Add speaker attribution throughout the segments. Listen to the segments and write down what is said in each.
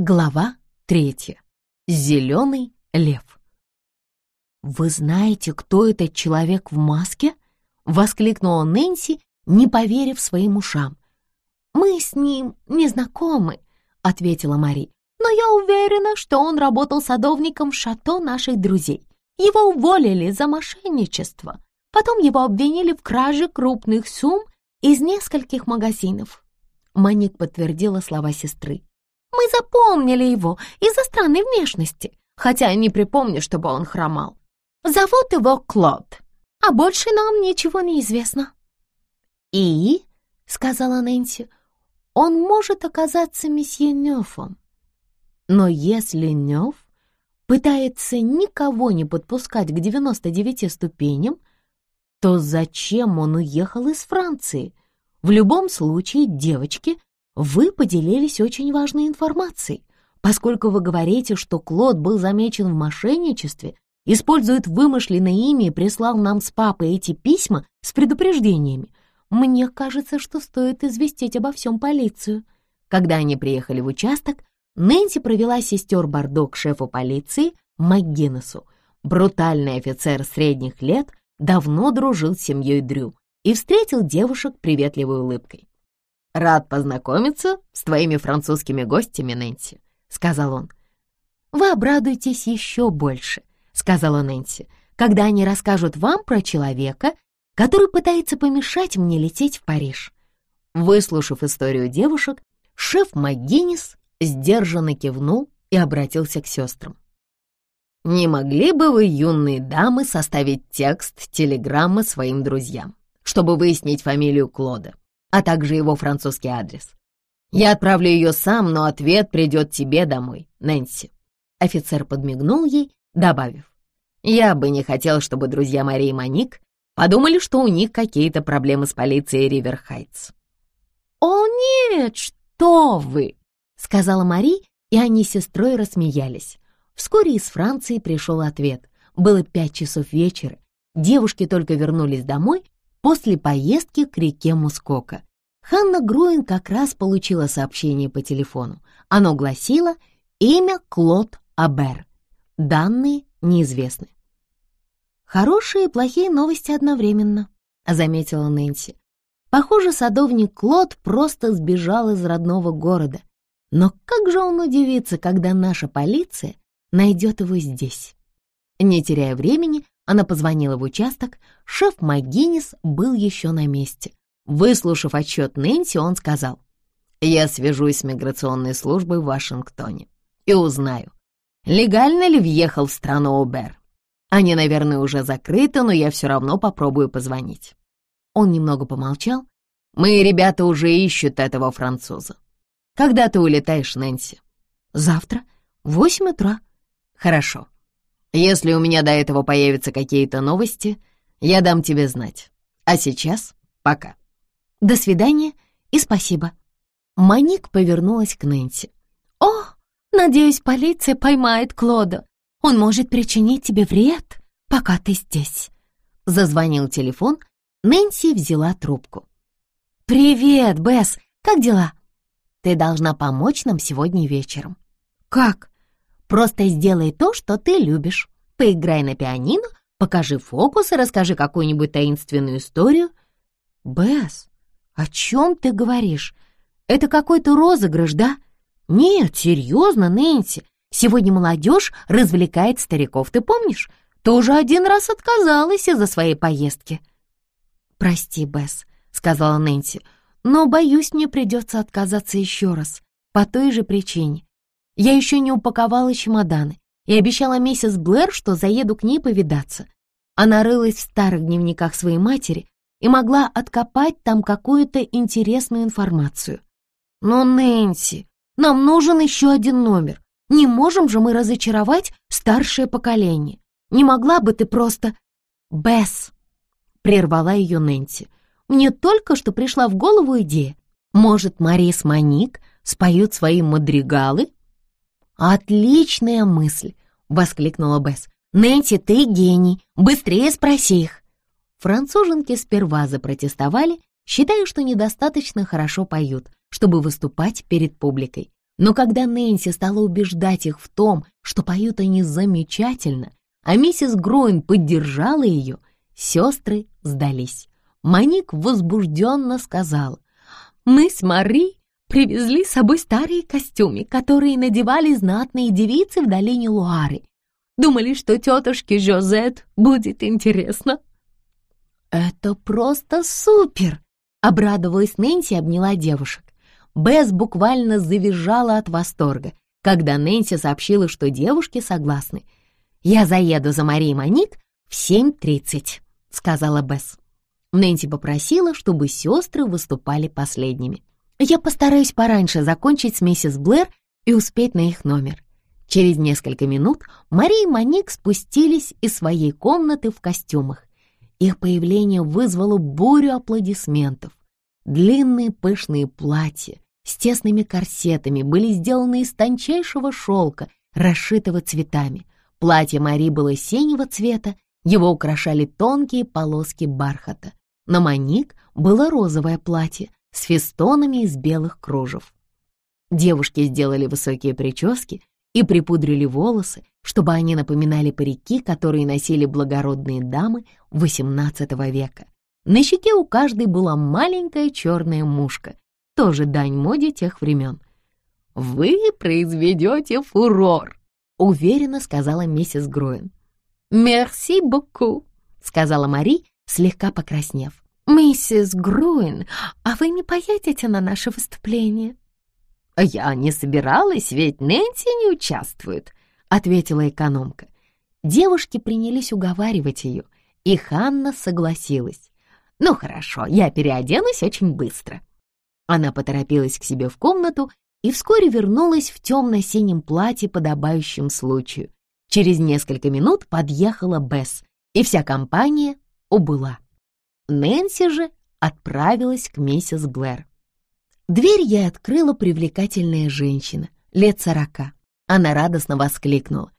Speaker 1: Глава третья. Зеленый лев. «Вы знаете, кто этот человек в маске?» — воскликнула Нэнси, не поверив своим ушам. «Мы с ним не знакомы», — ответила Мари. «Но я уверена, что он работал садовником в шато наших друзей. Его уволили за мошенничество. Потом его обвинили в краже крупных сумм из нескольких магазинов». Маник подтвердила слова сестры. Мы запомнили его из-за странной внешности, хотя я не припомню, чтобы он хромал. Зовут его Клод, а больше нам ничего не известно». «И?» — сказала Нэнси. «Он может оказаться месье Нёфом. Но если Нёф пытается никого не подпускать к 99 ступеням, то зачем он уехал из Франции? В любом случае девочки вы поделились очень важной информацией, поскольку вы говорите, что Клод был замечен в мошенничестве, использует вымышленное имя и прислал нам с папой эти письма с предупреждениями. Мне кажется, что стоит известить обо всем полицию. Когда они приехали в участок, Нэнси провела сестер Бордо к шефу полиции МакГиннесу. Брутальный офицер средних лет давно дружил с семьей Дрю и встретил девушек приветливой улыбкой. «Рад познакомиться с твоими французскими гостями, Нэнси», — сказал он. «Вы обрадуетесь еще больше», — сказала Нэнси, «когда они расскажут вам про человека, который пытается помешать мне лететь в Париж». Выслушав историю девушек, шеф МакГиннис сдержанно кивнул и обратился к сестрам. «Не могли бы вы, юные дамы, составить текст телеграммы своим друзьям, чтобы выяснить фамилию Клода? А также его французский адрес. Я отправлю ее сам, но ответ придет тебе домой, Нэнси». Офицер подмигнул ей, добавив. «Я бы не хотел, чтобы друзья Марии и Моник подумали, что у них какие-то проблемы с полицией Риверхайтс». «О, нет, что вы!» — сказала Мари, и они с сестрой рассмеялись. Вскоре из Франции пришел ответ. Было пять часов вечера. Девушки только вернулись домой, после поездки к реке Мускока. Ханна Груин как раз получила сообщение по телефону. Оно гласило «Имя Клод Абер». Данные неизвестны. «Хорошие и плохие новости одновременно», — заметила Нэнси. «Похоже, садовник Клод просто сбежал из родного города. Но как же он удивится, когда наша полиция найдет его здесь?» Не теряя времени, она позвонила в участок, шеф МакГиннис был еще на месте. Выслушав отчет Нэнси, он сказал, «Я свяжусь с миграционной службой в Вашингтоне и узнаю, легально ли въехал в страну Обер. Они, наверное, уже закрыты, но я все равно попробую позвонить». Он немного помолчал. «Мои ребята уже ищут этого француза. Когда ты улетаешь, Нэнси?» «Завтра, в восемь утра». «Хорошо. Если у меня до этого появятся какие-то новости, я дам тебе знать. А сейчас пока. До свидания и спасибо. Маник повернулась к Нэнси. О, надеюсь, полиция поймает Клода. Он может причинить тебе вред, пока ты здесь. Зазвонил телефон, Нэнси взяла трубку. «Привет, Бесс, как дела?» «Ты должна помочь нам сегодня вечером». «Как?» Просто сделай то, что ты любишь. Поиграй на пианино, покажи фокус и расскажи какую-нибудь таинственную историю. Бесс, о чем ты говоришь? Это какой-то розыгрыш, да? Нет, серьезно, Нэнси. Сегодня молодежь развлекает стариков, ты помнишь? Ты уже один раз отказалась из-за своей поездки. «Прости, Бесс», — сказала Нэнси, «но, боюсь, мне придется отказаться еще раз, по той же причине. Я еще не упаковала чемоданы и обещала миссис Блэр, что заеду к ней повидаться. Она рылась в старых дневниках своей матери и могла откопать там какую-то интересную информацию. «Но, Нэнси, нам нужен еще один номер. Не можем же мы разочаровать старшее поколение. Не могла бы ты просто...» «Бесс!» — прервала ее Нэнси. «Мне только что пришла в голову идея. Может, Марис Моник споют свои мадригалы «Отличная мысль!» — воскликнула Бесс. «Нэнси, ты гений! Быстрее спроси их!» Француженки сперва запротестовали, считая, что недостаточно хорошо поют, чтобы выступать перед публикой. Но когда Нэнси стала убеждать их в том, что поют они замечательно, а миссис Груин поддержала ее, сестры сдались. Маник возбужденно сказал, «Мы с Мари привезли с собой старые костюмы, которые надевали знатные девицы в долине Луары. Думали, что тетушке Жозет будет интересно». «Это просто супер!» — обрадовалась Нэнси обняла девушек. Бесс буквально завизжала от восторга, когда Нэнси сообщила, что девушки согласны. «Я заеду за Марией Моник в 7.30», — сказала Бесс. Нэнси попросила, чтобы сестры выступали последними. «Я постараюсь пораньше закончить с миссис Блэр и успеть на их номер». Через несколько минут Мария и Моник спустились из своей комнаты в костюмах. Их появление вызвало бурю аплодисментов. Длинные пышные платья с тесными корсетами были сделаны из тончайшего шелка, расшитого цветами. Платье Мари было синего цвета, его украшали тонкие полоски бархата. На Моник было розовое платье с фестонами из белых кружев. Девушки сделали высокие прически и припудрили волосы, чтобы они напоминали парики, которые носили благородные дамы XVIII века. На щеке у каждой была маленькая черная мушка, тоже дань моде тех времен. «Вы произведете фурор», — уверенно сказала миссис Груин. «Мерси боку», — сказала Мари, слегка покраснев. «Миссис Груин, а вы не поедете на наше выступление?» «Я не собиралась, ведь Нэнси не участвует», — ответила экономка. Девушки принялись уговаривать ее, и Ханна согласилась. «Ну хорошо, я переоденусь очень быстро». Она поторопилась к себе в комнату и вскоре вернулась в темно-синем платье, подобающем случаю. Через несколько минут подъехала Бесс, и вся компания убыла. Нэнси же отправилась к миссис Блэр. Дверь ей открыла привлекательная женщина, лет сорока. Она радостно воскликнула.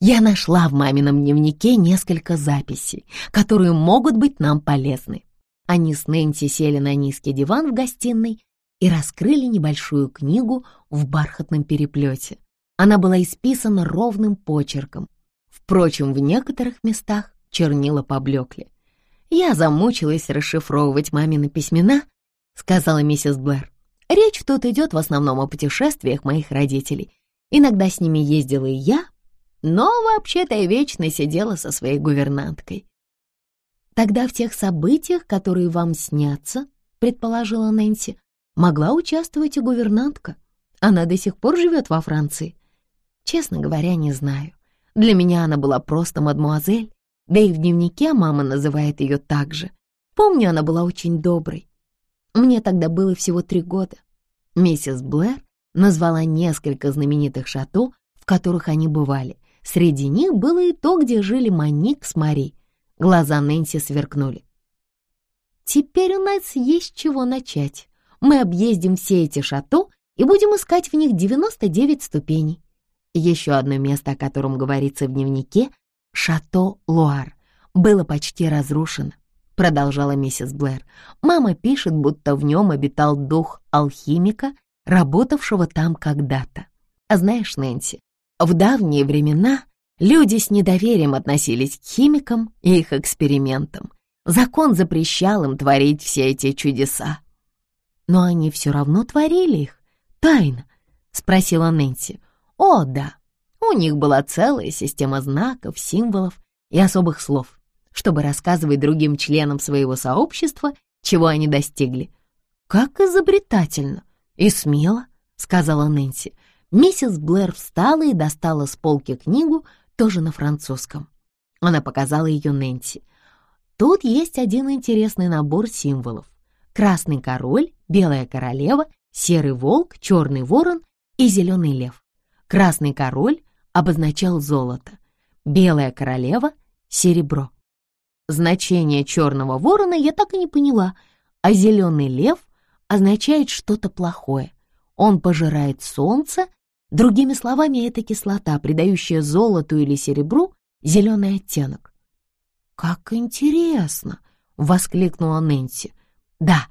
Speaker 1: «Я нашла в мамином дневнике несколько записей, которые могут быть нам полезны. Они с Нэнси сели на низкий диван в гостиной и раскрыли небольшую книгу в бархатном переплете. Она была исписана ровным почерком. Впрочем, в некоторых местах чернила поблекли. «Я замучилась расшифровывать мамины письмена», — сказала миссис Блэр. «Речь тут идет в основном о путешествиях моих родителей. Иногда с ними ездила и я, но вообще-то я вечно сидела со своей гувернанткой. Тогда в тех событиях, которые вам снятся, предположила Нэнси, могла участвовать и гувернантка. Она до сих пор живет во Франции. Честно говоря, не знаю. Для меня она была просто мадмуазель, да и в дневнике мама называет ее так же. Помню, она была очень доброй. Мне тогда было всего три года. Миссис Блэр назвала несколько знаменитых шато, в которых они бывали. Среди них было и то, где жили Моник с Мари. Глаза Нэнси сверкнули. «Теперь у нас есть чего начать. Мы объездим все эти шато и будем искать в них 99 ступеней. Еще одно место, о котором говорится в дневнике — шато Луар, было почти разрушено, продолжала миссис Блэр. Мама пишет, будто в нем обитал дух алхимика, работавшего там когда-то. А знаешь, Нэнси, в давние времена Люди с недоверием относились к химикам и их экспериментам. Закон запрещал им творить все эти чудеса. Но они все равно творили их. Тайно, спросила Нэнси. О, да, у них была целая система знаков, символов и особых слов, чтобы рассказывать другим членам своего сообщества, чего они достигли. Как изобретательно и смело, сказала Нэнси. Миссис Блэр встала и достала с полки книгу, тоже на французском. Она показала ее Нэнси. Тут есть один интересный набор символов. Красный король, белая королева, серый волк, черный ворон и зеленый лев. Красный король обозначал золото, белая королева — серебро. Значение черного ворона я так и не поняла, а зеленый лев означает что-то плохое. Он пожирает солнце Другими словами, это кислота, придающая золоту или серебру зеленый оттенок. «Как интересно!» — воскликнула Нэнси. «Да,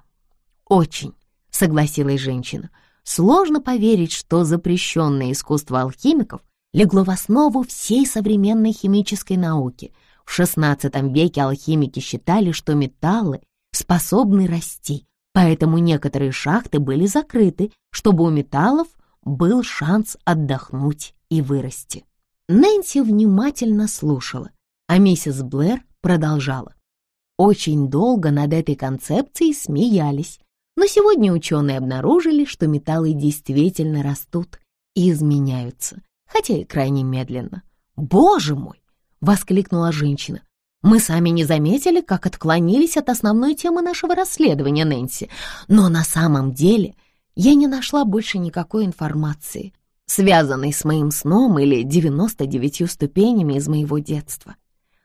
Speaker 1: очень», — согласилась женщина. Сложно поверить, что запрещенное искусство алхимиков легло в основу всей современной химической науки. В XVI веке алхимики считали, что металлы способны расти, поэтому некоторые шахты были закрыты, чтобы у металлов был шанс отдохнуть и вырасти. Нэнси внимательно слушала, а миссис Блэр продолжала. Очень долго над этой концепцией смеялись, но сегодня ученые обнаружили, что металлы действительно растут и изменяются, хотя и крайне медленно. «Боже мой!» — воскликнула женщина. «Мы сами не заметили, как отклонились от основной темы нашего расследования, Нэнси, но на самом деле я не нашла больше никакой информации, связанной с моим сном или 99 ступенями из моего детства».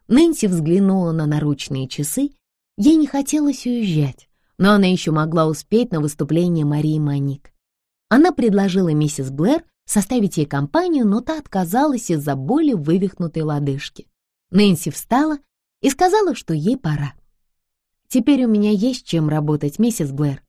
Speaker 1: Нэнси взглянула на наручные часы. Ей не хотелось уезжать, но она еще могла успеть на выступление Марии Маник. Она предложила миссис Блэр составить ей компанию, но та отказалась из-за боли вывихнутой лодыжке. Нэнси встала и сказала, что ей пора. «Теперь у меня есть чем работать, миссис Блэр.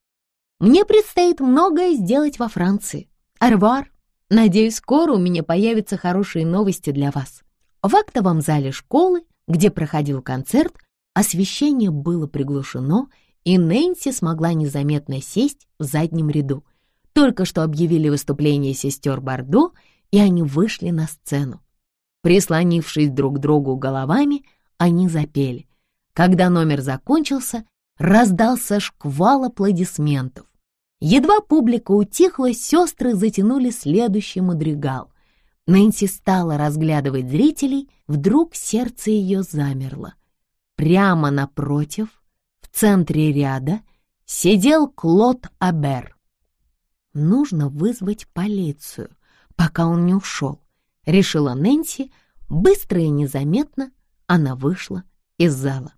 Speaker 1: Мне предстоит многое сделать во Франции. Арвар, надеюсь, скоро у меня появятся хорошие новости для вас». В актовом зале школы, где проходил концерт, освещение было приглушено, и Нэнси смогла незаметно сесть в заднем ряду. Только что объявили выступление сестер Бордо, и они вышли на сцену. Прислонившись друг к другу головами, они запели. Когда номер закончился, раздался шквал аплодисментов. Едва публика утихла, сестры затянули следующий мадригал. Нэнси стала разглядывать зрителей, вдруг сердце ее замерло. Прямо напротив в центре ряда сидел Клод Абер. Нужно вызвать полицию, пока он не ушел, решила Нэнси. Быстро и незаметно она вышла из зала.